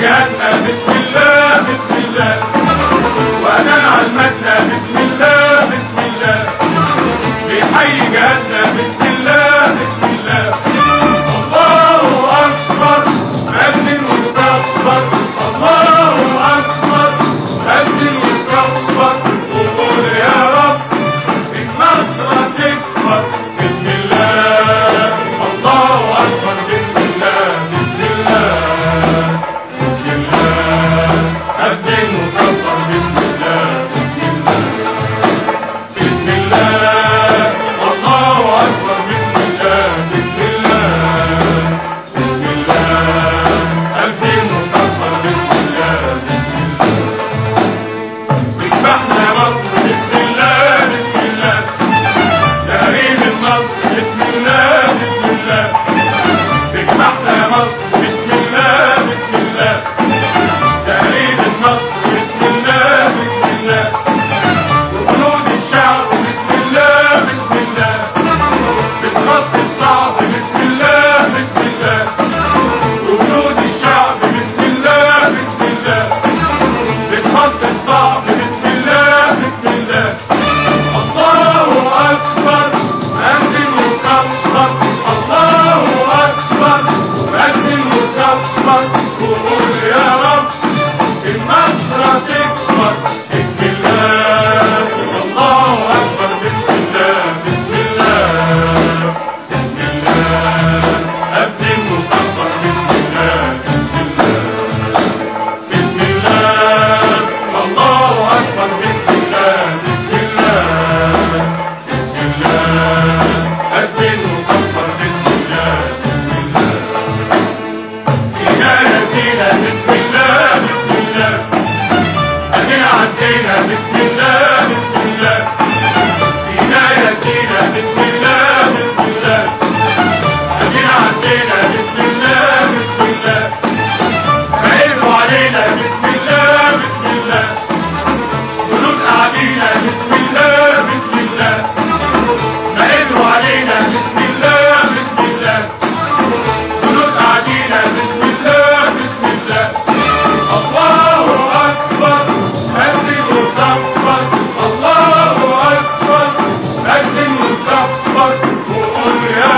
got a Hallelujah.